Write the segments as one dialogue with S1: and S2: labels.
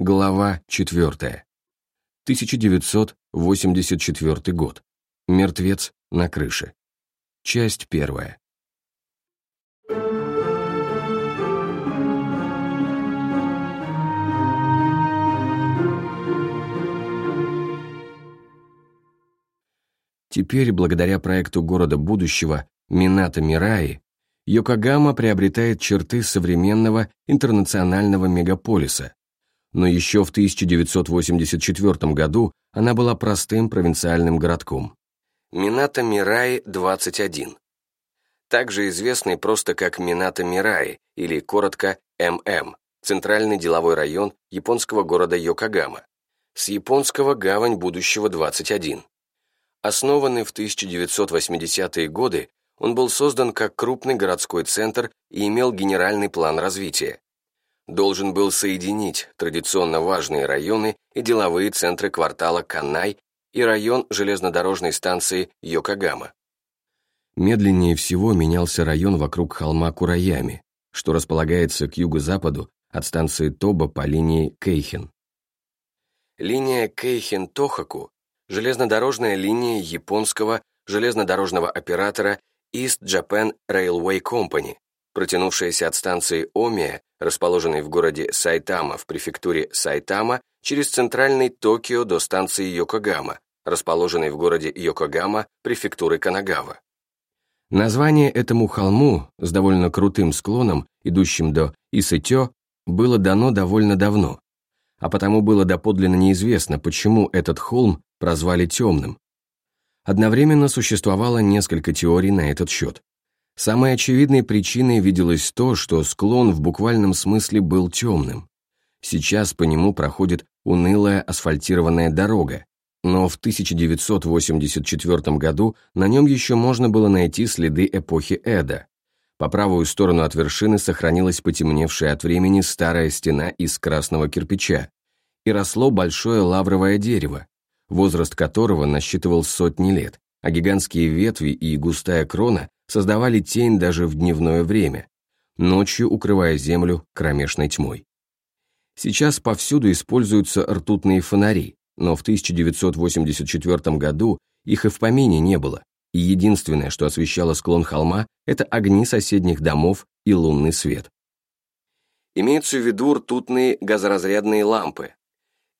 S1: Глава 4. 1984 год. Мертвец на крыше. Часть первая. Теперь, благодаря проекту города будущего Минато Мираи, Йокогама приобретает черты современного интернационального мегаполиса, но еще в 1984 году она была простым провинциальным городком. Минато Мираи 21. Также известный просто как Минато Мираи или коротко ММ, центральный деловой район японского города Йокогама, с японского гавань будущего 21. Основанный в 1980-е годы, он был создан как крупный городской центр и имел генеральный план развития. Должен был соединить традиционно важные районы и деловые центры квартала Канай и район железнодорожной станции Йокогама. Медленнее всего менялся район вокруг холма Кураями, что располагается к юго-западу от станции Тоба по линии Кейхен. Линия Кейхен-Тохаку железнодорожная линия японского железнодорожного оператора East Japan Railway Company, протянувшаяся от станции Омия, расположенной в городе Сайтама в префектуре Сайтама, через центральный Токио до станции Йокогама, расположенной в городе Йокогама, префектуры Канагава. Название этому холму с довольно крутым склоном, идущим до Исытё, было дано довольно давно, а потому было доподлинно неизвестно, почему этот холм прозвали темным. Одновременно существовало несколько теорий на этот счет. Самой очевидной причиной виделось то, что склон в буквальном смысле был темным. Сейчас по нему проходит унылая асфальтированная дорога, но в 1984 году на нем еще можно было найти следы эпохи Эда. По правую сторону от вершины сохранилась потемневшая от времени старая стена из красного кирпича, и росло большое лавровое дерево, возраст которого насчитывал сотни лет, а гигантские ветви и густая крона создавали тень даже в дневное время, ночью укрывая землю кромешной тьмой. Сейчас повсюду используются ртутные фонари, но в 1984 году их и в помине не было, и единственное, что освещало склон холма, это огни соседних домов и лунный свет. Имеются в виду ртутные газоразрядные лампы,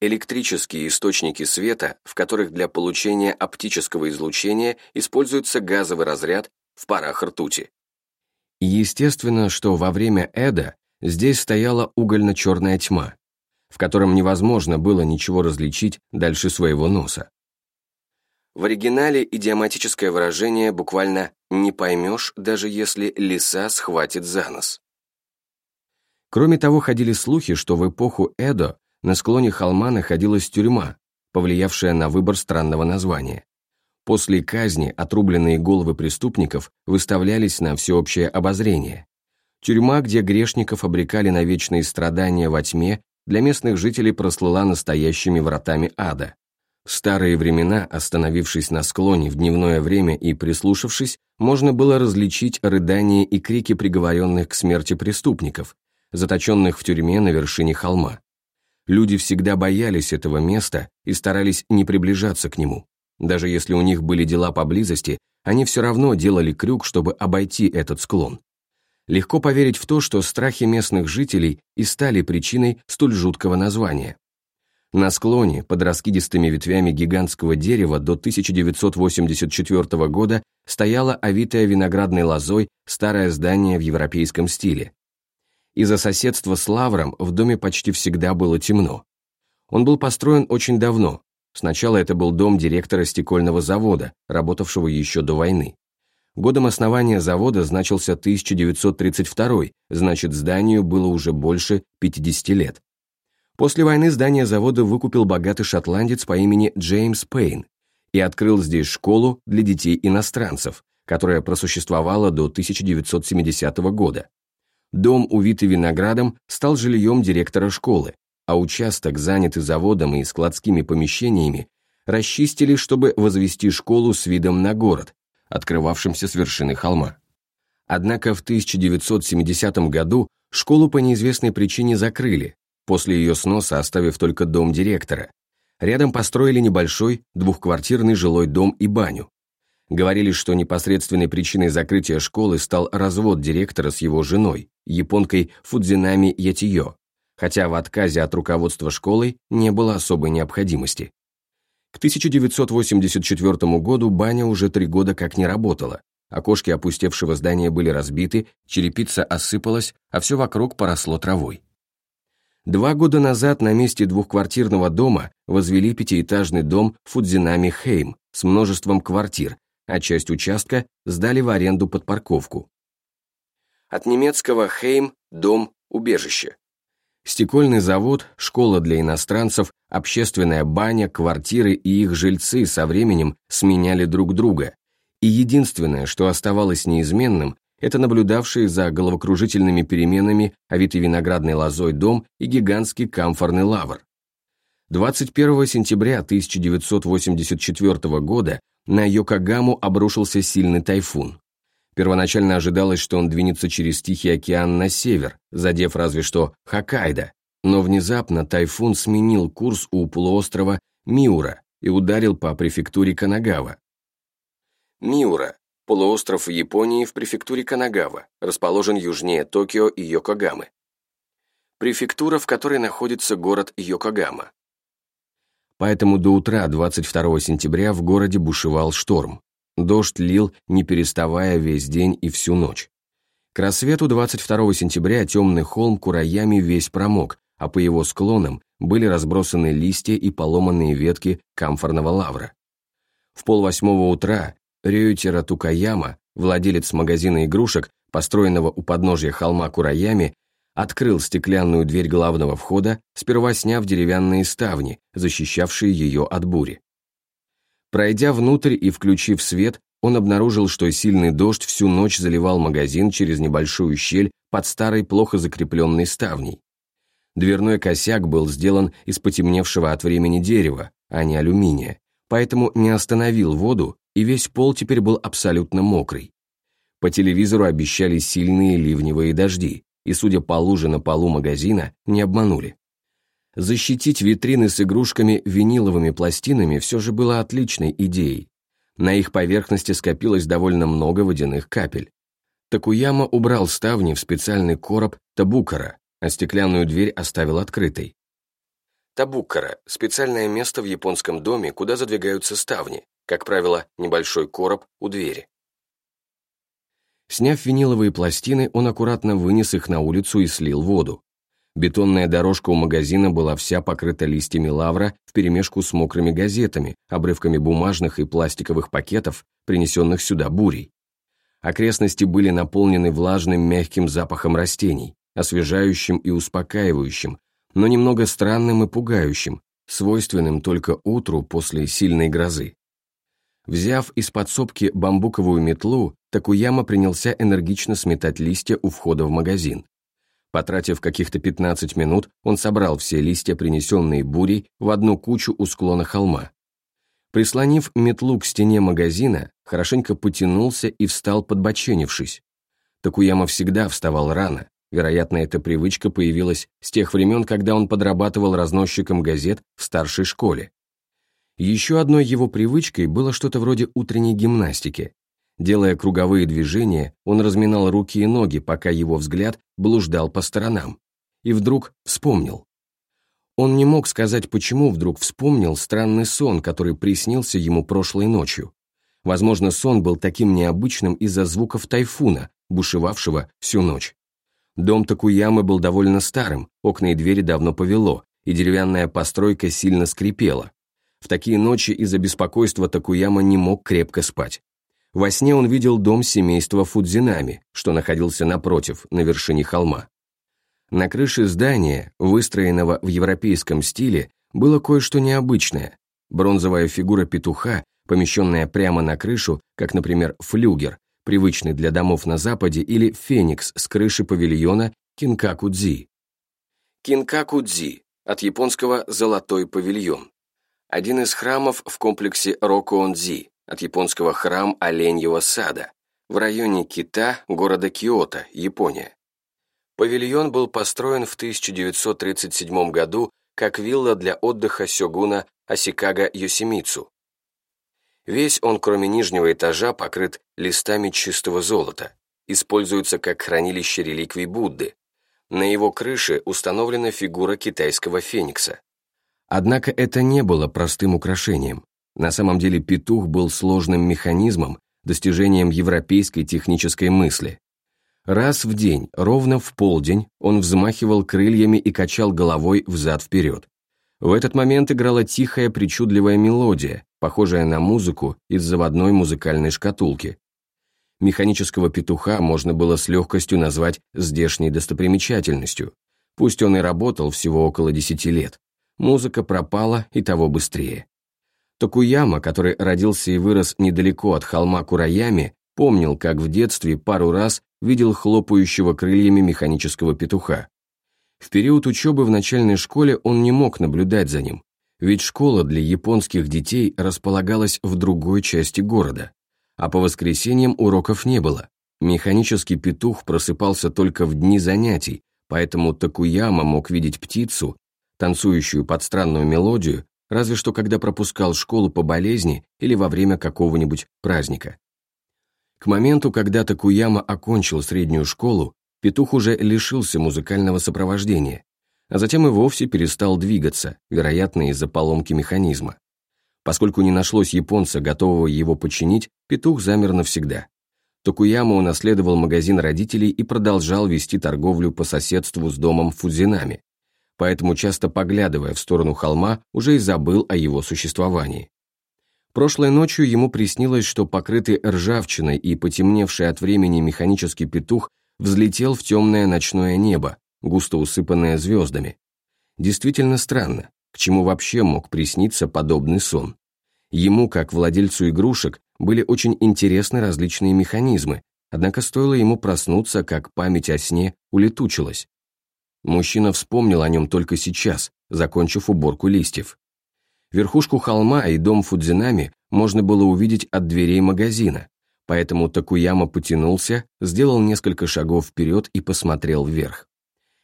S1: электрические источники света, в которых для получения оптического излучения используется газовый разряд в парах ртути. Естественно, что во время Эда здесь стояла угольно-черная тьма, в котором невозможно было ничего различить дальше своего носа. В оригинале идиоматическое выражение буквально «не поймешь, даже если лиса схватит за нос». Кроме того, ходили слухи, что в эпоху Эдо на склоне холма находилась тюрьма, повлиявшая на выбор странного названия. После казни отрубленные головы преступников выставлялись на всеобщее обозрение. Тюрьма, где грешников обрекали на вечные страдания во тьме, для местных жителей прослыла настоящими вратами ада. В старые времена, остановившись на склоне в дневное время и прислушавшись, можно было различить рыдания и крики приговоренных к смерти преступников, заточенных в тюрьме на вершине холма. Люди всегда боялись этого места и старались не приближаться к нему. Даже если у них были дела поблизости, они все равно делали крюк, чтобы обойти этот склон. Легко поверить в то, что страхи местных жителей и стали причиной столь жуткого названия. На склоне, под раскидистыми ветвями гигантского дерева до 1984 года стояло овитое виноградной лозой старое здание в европейском стиле, из-за соседства с Лавром в доме почти всегда было темно. Он был построен очень давно. Сначала это был дом директора стекольного завода, работавшего еще до войны. Годом основания завода значился 1932, значит зданию было уже больше 50 лет. После войны здание завода выкупил богатый шотландец по имени Джеймс Пейн и открыл здесь школу для детей-иностранцев, которая просуществовала до 1970 года. Дом, увитый виноградом, стал жильем директора школы, а участок, занятый заводом и складскими помещениями, расчистили, чтобы возвести школу с видом на город, открывавшимся с вершины холма. Однако в 1970 году школу по неизвестной причине закрыли, после ее сноса оставив только дом директора. Рядом построили небольшой двухквартирный жилой дом и баню. Говорили, что непосредственной причиной закрытия школы стал развод директора с его женой, японкой Фудзинами Ятиё, хотя в отказе от руководства школой не было особой необходимости. К 1984 году баня уже три года как не работала. Окошки опустевшего здания были разбиты, черепица осыпалась, а все вокруг поросло травой. Два года назад на месте двухквартирного дома возвели пятиэтажный дом Фудзинами Хейм с множеством квартир, а часть участка сдали в аренду под парковку. От немецкого «Хейм» – дом, убежище. Стекольный завод, школа для иностранцев, общественная баня, квартиры и их жильцы со временем сменяли друг друга. И единственное, что оставалось неизменным, это наблюдавший за головокружительными переменами овитый виноградной лозой дом и гигантский камфорный лавр. 21 сентября 1984 года на Йокогаму обрушился сильный тайфун. Первоначально ожидалось, что он двинется через Тихий океан на север, задев разве что Хоккайдо, но внезапно тайфун сменил курс у полуострова Миура и ударил по префектуре Канагава. Миура – полуостров Японии в префектуре Канагава, расположен южнее Токио и Йокогамы. Префектура, в которой находится город Йокогама поэтому до утра 22 сентября в городе бушевал шторм. Дождь лил, не переставая весь день и всю ночь. К рассвету 22 сентября темный холм Кураями весь промок, а по его склонам были разбросаны листья и поломанные ветки камфорного лавра. В полвосьмого утра Рюйтера Тукаяма, владелец магазина игрушек, построенного у подножья холма Кураями, открыл стеклянную дверь главного входа, сперва сняв деревянные ставни, защищавшие ее от бури. Пройдя внутрь и включив свет, он обнаружил, что сильный дождь всю ночь заливал магазин через небольшую щель под старой плохо закрепленной ставней. Дверной косяк был сделан из потемневшего от времени дерева, а не алюминия, поэтому не остановил воду, и весь пол теперь был абсолютно мокрый. По телевизору обещали сильные ливневые дожди, и, судя по луже на полу магазина, не обманули. Защитить витрины с игрушками виниловыми пластинами все же было отличной идеей. На их поверхности скопилось довольно много водяных капель. Такуяма убрал ставни в специальный короб табукара, а стеклянную дверь оставил открытой. Табукара – специальное место в японском доме, куда задвигаются ставни, как правило, небольшой короб у двери. Сняв виниловые пластины, он аккуратно вынес их на улицу и слил воду. Бетонная дорожка у магазина была вся покрыта листьями лавра вперемешку с мокрыми газетами, обрывками бумажных и пластиковых пакетов, принесенных сюда бурей. Окрестности были наполнены влажным мягким запахом растений, освежающим и успокаивающим, но немного странным и пугающим, свойственным только утру после сильной грозы. Взяв из подсобки бамбуковую метлу, Такуяма принялся энергично сметать листья у входа в магазин. Потратив каких-то 15 минут, он собрал все листья, принесенные бурей, в одну кучу у склона холма. Прислонив метлу к стене магазина, хорошенько потянулся и встал подбоченившись. Такуяма всегда вставал рано. Вероятно, эта привычка появилась с тех времен, когда он подрабатывал разносчиком газет в старшей школе. Еще одной его привычкой было что-то вроде утренней гимнастики. Делая круговые движения, он разминал руки и ноги, пока его взгляд блуждал по сторонам. И вдруг вспомнил. Он не мог сказать, почему вдруг вспомнил странный сон, который приснился ему прошлой ночью. Возможно, сон был таким необычным из-за звуков тайфуна, бушевавшего всю ночь. Дом Такуямы был довольно старым, окна и двери давно повело, и деревянная постройка сильно скрипела. В такие ночи из-за беспокойства Такуяма не мог крепко спать. Во сне он видел дом семейства Фудзинами, что находился напротив, на вершине холма. На крыше здания, выстроенного в европейском стиле, было кое-что необычное. Бронзовая фигура петуха, помещенная прямо на крышу, как, например, флюгер, привычный для домов на Западе, или феникс с крыши павильона Кинкакудзи. Кинкакудзи, от японского «золотой павильон» один из храмов в комплексе Рокуонзи, от японского храм Оленьего сада, в районе Кита, города Киото, Япония. Павильон был построен в 1937 году как вилла для отдыха сёгуна Асикага Йосимицу. Весь он, кроме нижнего этажа, покрыт листами чистого золота. Используется как хранилище реликвий Будды. На его крыше установлена фигура китайского феникса. Однако это не было простым украшением. На самом деле петух был сложным механизмом, достижением европейской технической мысли. Раз в день, ровно в полдень, он взмахивал крыльями и качал головой взад-вперед. В этот момент играла тихая причудливая мелодия, похожая на музыку из заводной музыкальной шкатулки. Механического петуха можно было с легкостью назвать здешней достопримечательностью. Пусть он и работал всего около десяти лет. Музыка пропала и того быстрее. Токуяма, который родился и вырос недалеко от холма Кураями, помнил, как в детстве пару раз видел хлопающего крыльями механического петуха. В период учебы в начальной школе он не мог наблюдать за ним, ведь школа для японских детей располагалась в другой части города, а по воскресеньям уроков не было. Механический петух просыпался только в дни занятий, поэтому Такуяма мог видеть птицу, танцующую под странную мелодию, разве что когда пропускал школу по болезни или во время какого-нибудь праздника. К моменту, когда Такуяма окончил среднюю школу, петух уже лишился музыкального сопровождения, а затем и вовсе перестал двигаться, вероятно, из-за поломки механизма. Поскольку не нашлось японца, готового его починить, петух замер навсегда. Токуяма унаследовал магазин родителей и продолжал вести торговлю по соседству с домом Фудзинами, поэтому часто поглядывая в сторону холма, уже и забыл о его существовании. Прошлой ночью ему приснилось, что покрытый ржавчиной и потемневший от времени механический петух взлетел в темное ночное небо, густо усыпанное звездами. Действительно странно, к чему вообще мог присниться подобный сон. Ему, как владельцу игрушек, были очень интересны различные механизмы, однако стоило ему проснуться, как память о сне улетучилась. Мужчина вспомнил о нем только сейчас, закончив уборку листьев. Верхушку холма и дом Фудзинами можно было увидеть от дверей магазина, поэтому Такуяма потянулся, сделал несколько шагов вперед и посмотрел вверх.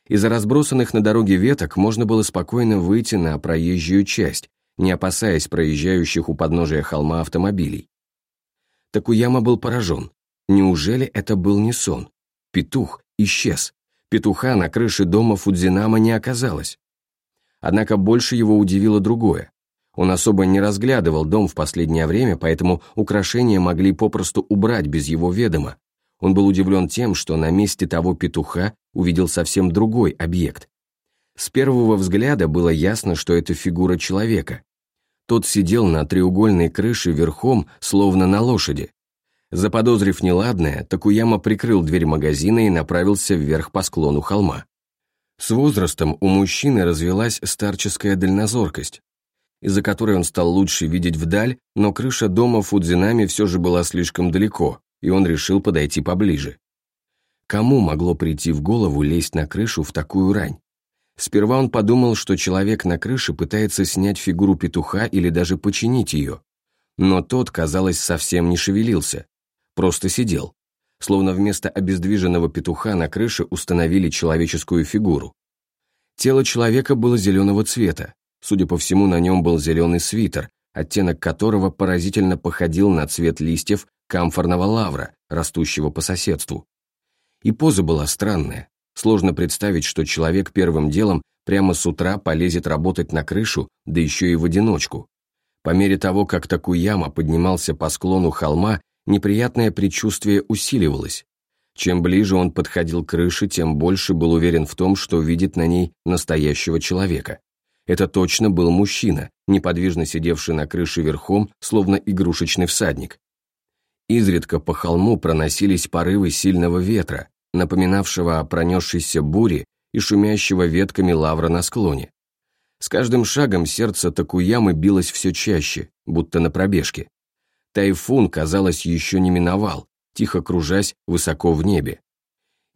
S1: Из-за разбросанных на дороге веток можно было спокойно выйти на проезжую часть, не опасаясь проезжающих у подножия холма автомобилей. Такуяма был поражен. Неужели это был не сон? Петух исчез. Петуха на крыше дома Фудзинама не оказалось. Однако больше его удивило другое. Он особо не разглядывал дом в последнее время, поэтому украшения могли попросту убрать без его ведома. Он был удивлен тем, что на месте того петуха увидел совсем другой объект. С первого взгляда было ясно, что это фигура человека. Тот сидел на треугольной крыше верхом, словно на лошади. Заподозрив неладное, Такуяма прикрыл дверь магазина и направился вверх по склону холма. С возрастом у мужчины развелась старческая дальнозоркость, из-за которой он стал лучше видеть вдаль, но крыша дома Фудзинами все же была слишком далеко, и он решил подойти поближе. Кому могло прийти в голову лезть на крышу в такую рань? Сперва он подумал, что человек на крыше пытается снять фигуру петуха или даже починить ее. Но тот, казалось, совсем не шевелился просто сидел, словно вместо обездвиженного петуха на крыше установили человеческую фигуру. Тело человека было зеленого цвета, судя по всему, на нем был зеленый свитер, оттенок которого поразительно походил на цвет листьев камфорного лавра, растущего по соседству. И поза была странная. Сложно представить, что человек первым делом прямо с утра полезет работать на крышу, да еще и в одиночку. По мере того, как Такуяма поднимался по склону холма, неприятное предчувствие усиливалось. Чем ближе он подходил к крыше, тем больше был уверен в том, что видит на ней настоящего человека. Это точно был мужчина, неподвижно сидевший на крыше верхом, словно игрушечный всадник. Изредка по холму проносились порывы сильного ветра, напоминавшего о пронесшейся буре и шумящего ветками лавра на склоне. С каждым шагом сердце Такуямы билось все чаще, будто на пробежке. Тайфун, казалось, еще не миновал, тихо кружась высоко в небе.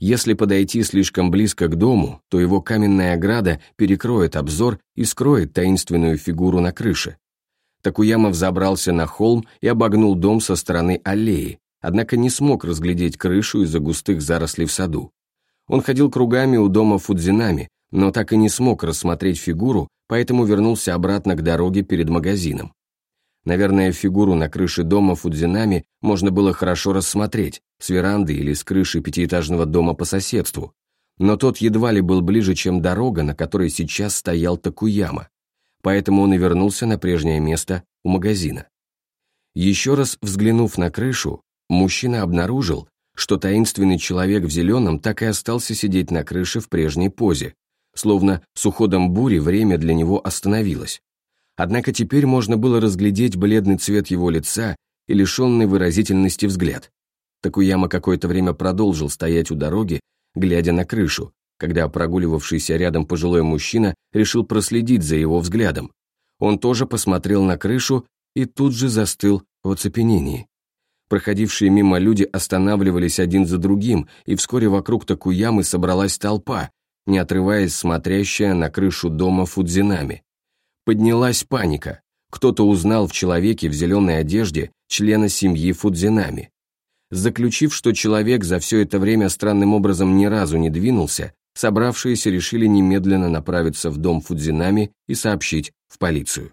S1: Если подойти слишком близко к дому, то его каменная ограда перекроет обзор и скроет таинственную фигуру на крыше. Такуяма взобрался на холм и обогнул дом со стороны аллеи, однако не смог разглядеть крышу из-за густых зарослей в саду. Он ходил кругами у дома Фудзинами, но так и не смог рассмотреть фигуру, поэтому вернулся обратно к дороге перед магазином. Наверное, фигуру на крыше дома Фудзинами можно было хорошо рассмотреть, с веранды или с крыши пятиэтажного дома по соседству, но тот едва ли был ближе, чем дорога, на которой сейчас стоял Такуяма, поэтому он и вернулся на прежнее место у магазина. Еще раз взглянув на крышу, мужчина обнаружил, что таинственный человек в зеленом так и остался сидеть на крыше в прежней позе, словно с уходом бури время для него остановилось. Однако теперь можно было разглядеть бледный цвет его лица и лишенный выразительности взгляд. Такуяма какое-то время продолжил стоять у дороги, глядя на крышу, когда прогуливавшийся рядом пожилой мужчина решил проследить за его взглядом. Он тоже посмотрел на крышу и тут же застыл в оцепенении. Проходившие мимо люди останавливались один за другим, и вскоре вокруг Такуямы собралась толпа, не отрываясь смотрящая на крышу дома Фудзинами. Поднялась паника. Кто-то узнал в человеке в зеленой одежде члена семьи Фудзинами. Заключив, что человек за все это время странным образом ни разу не двинулся, собравшиеся решили немедленно направиться в дом Фудзинами и сообщить в полицию.